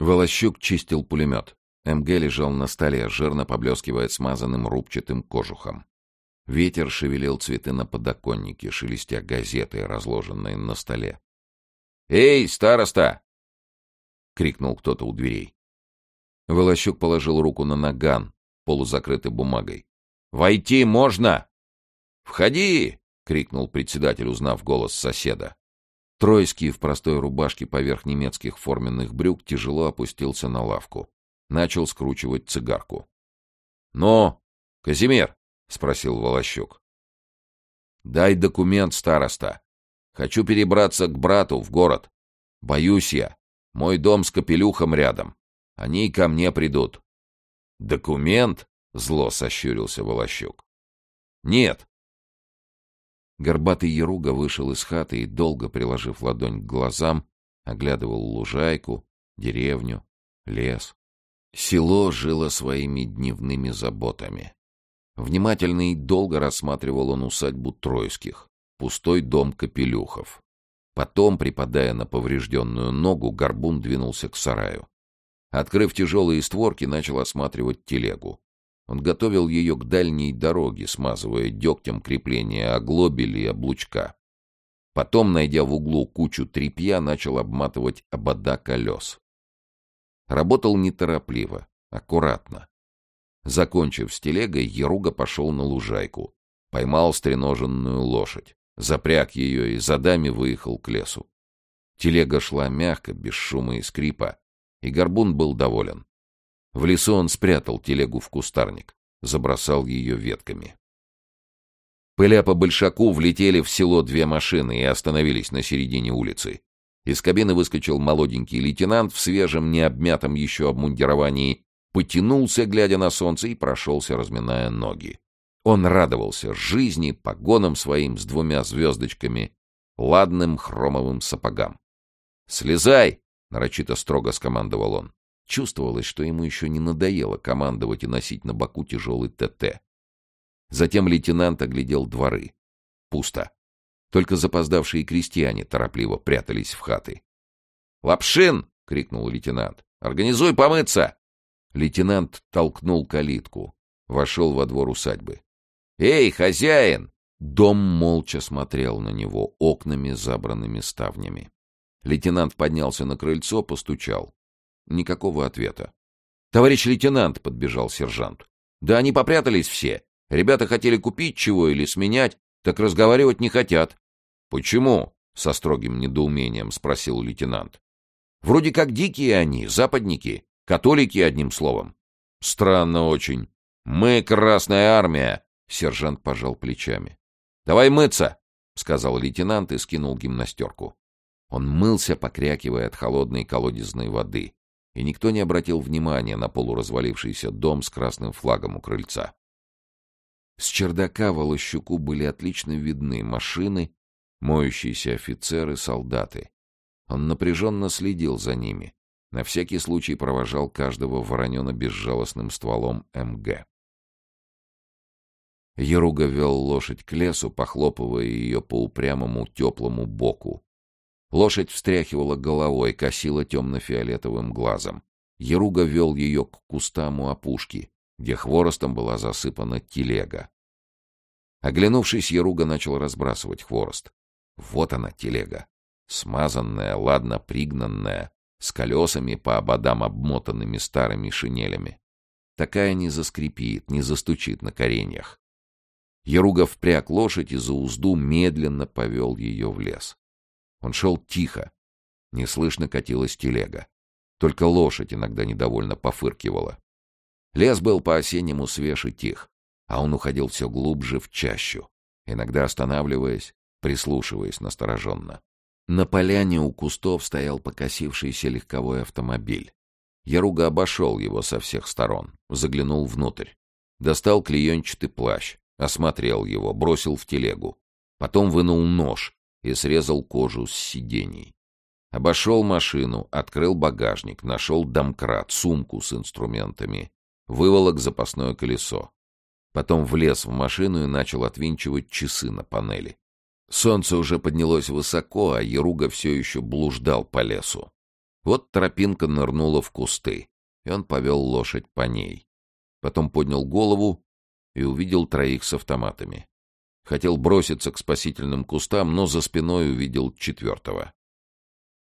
Волощук чистил пулемет. МГ лежал на столе, жирно поблескивая смазанным рубчатым кожухом. Ветер шевелил цветы на подоконнике, шелестя газеты, разложенные на столе. «Эй, староста!» — крикнул кто-то у дверей. Волощук положил руку на наган, полузакрытый бумагой. «Войти можно!» «Входи!» — крикнул председатель, узнав голос соседа. Тройский в простой рубашке поверх немецких форменных брюк тяжело опустился на лавку. Начал скручивать цигарку. — Ну, Казимир, — спросил Волощук. — Дай документ, староста. Хочу перебраться к брату в город. Боюсь я. Мой дом с капелюхом рядом. Они ко мне придут. — Документ? — зло сощурился Волощук. — Нет, Горбатый Яруга вышел из хаты и, долго приложив ладонь к глазам, оглядывал лужайку, деревню, лес. Село жило своими дневными заботами. Внимательно и долго рассматривал он усадьбу Тройских, пустой дом Капелюхов. Потом, припадая на поврежденную ногу, горбун двинулся к сараю. Открыв тяжелые створки, начал осматривать телегу. Он готовил ее к дальней дороге, смазывая дегтем крепления оглобели и облучка. Потом, найдя в углу кучу тряпья, начал обматывать обода колес. Работал неторопливо, аккуратно. Закончив с телегой, Еруга пошел на лужайку. Поймал стреноженную лошадь, запряг ее и задами выехал к лесу. Телега шла мягко, без шума и скрипа, и горбун был доволен. В лесу он спрятал телегу в кустарник, забросал ее ветками. Пыля по большаку влетели в село две машины и остановились на середине улицы. Из кабины выскочил молоденький лейтенант в свежем, необмятом еще обмундировании, потянулся, глядя на солнце, и прошелся, разминая ноги. Он радовался жизни, погонам своим с двумя звездочками, ладным хромовым сапогам. «Слезай!» — нарочито строго скомандовал он. Чувствовалось, что ему еще не надоело командовать и носить на боку тяжелый ТТ. Затем лейтенант оглядел дворы. Пусто. Только запоздавшие крестьяне торопливо прятались в хаты. «Лапшин!» — крикнул лейтенант. «Организуй помыться!» Лейтенант толкнул калитку. Вошел во двор усадьбы. «Эй, хозяин!» Дом молча смотрел на него окнами, забранными ставнями. Лейтенант поднялся на крыльцо, постучал. Никакого ответа. «Товарищ лейтенант!» — подбежал сержант. «Да они попрятались все. Ребята хотели купить чего или сменять, так разговаривать не хотят». «Почему?» — со строгим недоумением спросил лейтенант. «Вроде как дикие они, западники, католики, одним словом». «Странно очень. Мы Красная Армия!» — сержант пожал плечами. «Давай мыться!» — сказал лейтенант и скинул гимнастерку. Он мылся, покрякивая от холодной колодезной воды и никто не обратил внимания на полуразвалившийся дом с красным флагом у крыльца. С чердака Волощуку были отлично видны машины, моющиеся офицеры, солдаты. Он напряженно следил за ними, на всякий случай провожал каждого воронено безжалостным стволом МГ. Еруга вел лошадь к лесу, похлопывая ее по упрямому теплому боку, Лошадь встряхивала головой, косила темно-фиолетовым глазом. Еруга вел ее к кустам у опушки, где хворостом была засыпана телега. Оглянувшись, Еруга начал разбрасывать хворост. Вот она, телега. Смазанная, ладно пригнанная, с колесами по ободам обмотанными старыми шинелями. Такая не заскрипит, не застучит на кореньях. Еруга впряг лошадь и за узду медленно повел ее в лес. Он шел тихо. Неслышно катилась телега. Только лошадь иногда недовольно пофыркивала. Лес был по-осеннему свеж и тих, а он уходил все глубже в чащу, иногда останавливаясь, прислушиваясь настороженно. На поляне у кустов стоял покосившийся легковой автомобиль. Яруга обошел его со всех сторон, заглянул внутрь. Достал клеенчатый плащ, осмотрел его, бросил в телегу. Потом вынул нож и срезал кожу с сидений. Обошел машину, открыл багажник, нашел домкрат, сумку с инструментами, выволок запасное колесо. Потом влез в машину и начал отвинчивать часы на панели. Солнце уже поднялось высоко, а Яруга все еще блуждал по лесу. Вот тропинка нырнула в кусты, и он повел лошадь по ней. Потом поднял голову и увидел троих с автоматами. Хотел броситься к спасительным кустам, но за спиной увидел четвертого.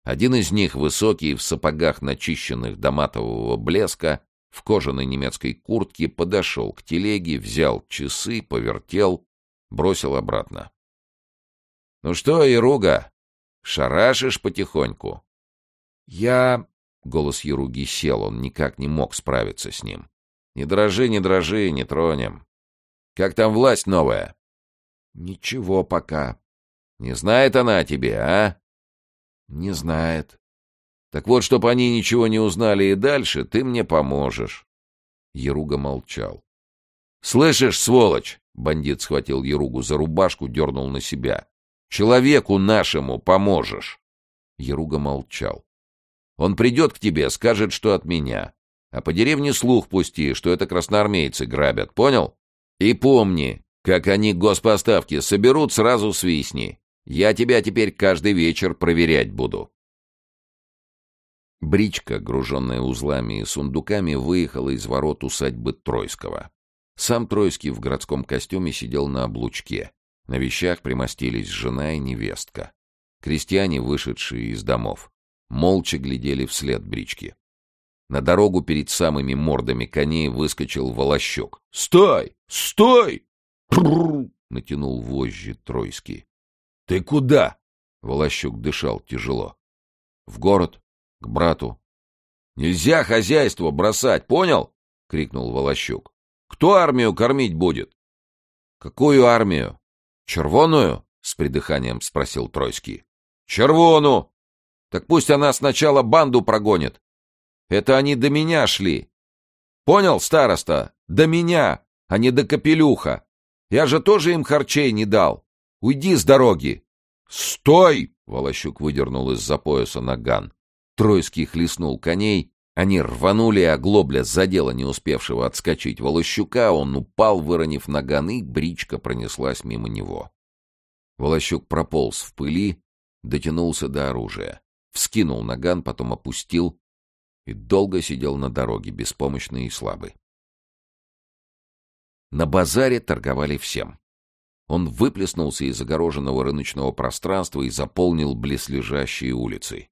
Один из них, высокий, в сапогах начищенных до матового блеска, в кожаной немецкой куртке, подошел к телеге, взял часы, повертел, бросил обратно. — Ну что, Яруга, шарашишь потихоньку? — Я... — голос Яруги сел, он никак не мог справиться с ним. — Не дрожи, не дрожи, не тронем. Как там власть новая? — Ничего пока. — Не знает она о тебе, а? — Не знает. — Так вот, чтобы они ничего не узнали и дальше, ты мне поможешь. Яруга молчал. — Слышишь, сволочь? — бандит схватил Яругу за рубашку, дернул на себя. — Человеку нашему поможешь. Яруга молчал. — Он придет к тебе, скажет, что от меня. А по деревне слух пусти, что это красноармейцы грабят, понял? И помни, как они госпоставки соберут, сразу свистни. Я тебя теперь каждый вечер проверять буду. Бричка, груженная узлами и сундуками, выехала из ворот усадьбы Тройского. Сам Тройский в городском костюме сидел на облучке. На вещах примостились жена и невестка. Крестьяне, вышедшие из домов, молча глядели вслед брички. На дорогу перед самыми мордами коней выскочил Волощук. «Стой! Стой!» Натянул вожжи Тройский. «Ты куда?» — Волощук дышал тяжело. «В город, к брату». «Нельзя хозяйство бросать, понял?» — крикнул Волощук. «Кто армию кормить будет?» «Какую армию? Червоную?» — с придыханием спросил Тройский. «Червону! Так пусть она сначала банду прогонит. Это они до меня шли. Понял, староста? До меня, а не до капелюха. Я же тоже им харчей не дал. Уйди с дороги!» «Стой!» — Волощук выдернул из-за пояса наган. Тройский хлестнул коней, они рванули, а глобля задела не успевшего отскочить Волощука, он упал, выронив наган, и бричка пронеслась мимо него. Волощук прополз в пыли, дотянулся до оружия, вскинул наган, потом опустил и долго сидел на дороге, беспомощный и слабый. На базаре торговали всем. Он выплеснулся из огороженного рыночного пространства и заполнил близлежащие улицы.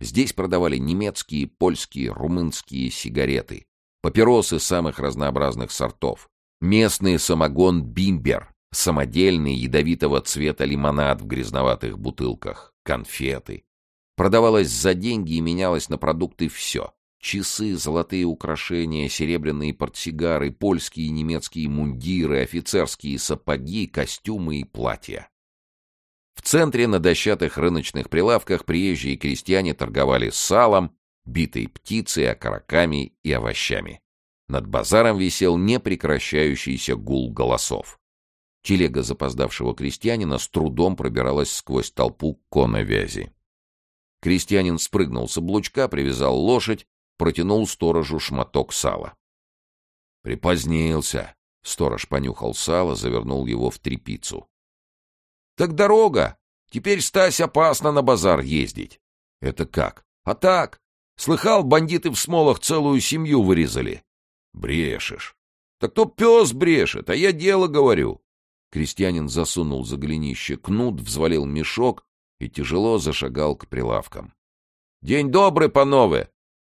Здесь продавали немецкие, польские, румынские сигареты, папиросы самых разнообразных сортов, местный самогон «Бимбер», самодельный ядовитого цвета лимонад в грязноватых бутылках, конфеты. Продавалось за деньги и менялось на продукты все. Часы, золотые украшения, серебряные портсигары, польские и немецкие мундиры, офицерские сапоги, костюмы и платья. В центре на дощатых рыночных прилавках приезжие крестьяне торговали салом, битой птицей, окороками и овощами. Над базаром висел непрекращающийся гул голосов. Телега запоздавшего крестьянина с трудом пробиралась сквозь толпу коновязи. Крестьянин спрыгнул с облучка, привязал лошадь протянул сторожу шматок сала. Припозднился. Сторож понюхал сало, завернул его в трепицу. — Так дорога! Теперь, Стась, опасно на базар ездить. — Это как? — А так. Слыхал, бандиты в смолах целую семью вырезали. — Брешешь. — Так то пес брешет, а я дело говорю. Крестьянин засунул за голенище кнут, взвалил мешок и тяжело зашагал к прилавкам. — День добрый, панове!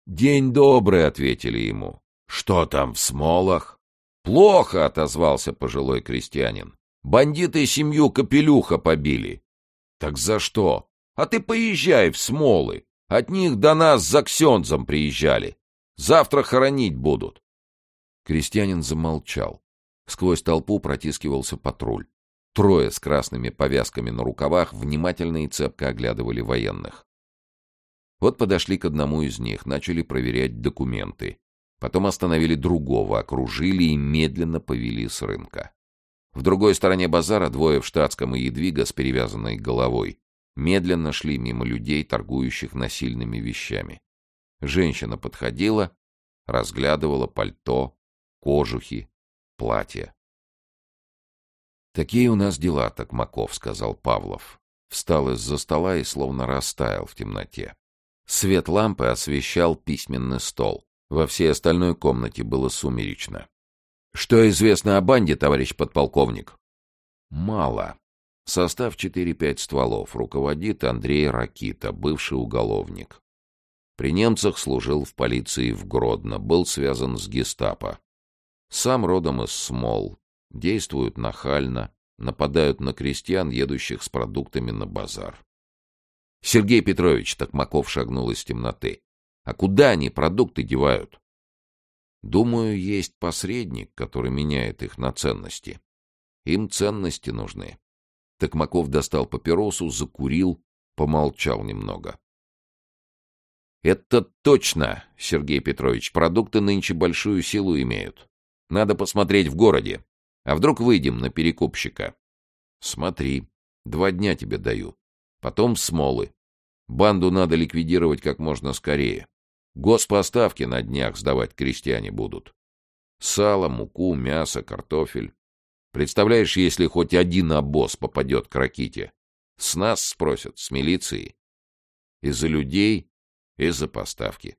«День добрый», — ответили ему. «Что там в смолах?» «Плохо», — отозвался пожилой крестьянин. «Бандиты семью Капелюха побили». «Так за что?» «А ты поезжай в смолы. От них до нас за Ксензом приезжали. Завтра хоронить будут». Крестьянин замолчал. Сквозь толпу протискивался патруль. Трое с красными повязками на рукавах внимательно и цепко оглядывали военных. Вот подошли к одному из них, начали проверять документы. Потом остановили другого, окружили и медленно повели с рынка. В другой стороне базара двое в штатском и едвига с перевязанной головой медленно шли мимо людей, торгующих насильными вещами. Женщина подходила, разглядывала пальто, кожухи, платья. «Такие у нас дела, Токмаков», — сказал Павлов. Встал из-за стола и словно растаял в темноте. Свет лампы освещал письменный стол. Во всей остальной комнате было сумеречно. «Что известно о банде, товарищ подполковник?» «Мало. Состав 4-5 стволов. Руководит Андрей Ракита, бывший уголовник. При немцах служил в полиции в Гродно, был связан с гестапо. Сам родом из Смол. Действуют нахально, нападают на крестьян, едущих с продуктами на базар. Сергей Петрович Токмаков шагнул из темноты. А куда они продукты девают? Думаю, есть посредник, который меняет их на ценности. Им ценности нужны. Токмаков достал папиросу, закурил, помолчал немного. «Это точно, Сергей Петрович, продукты нынче большую силу имеют. Надо посмотреть в городе. А вдруг выйдем на перекупщика?» «Смотри, два дня тебе даю. Потом смолы. Банду надо ликвидировать как можно скорее. Госпоставки на днях сдавать крестьяне будут. Сало, муку, мясо, картофель. Представляешь, если хоть один обоз попадет к Раките? С нас спросят, с милиции. Из-за людей, из-за поставки.